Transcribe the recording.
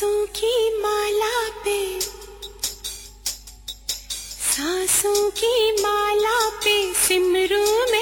सांसों की माला पे सांसों की माला पे सिमरू में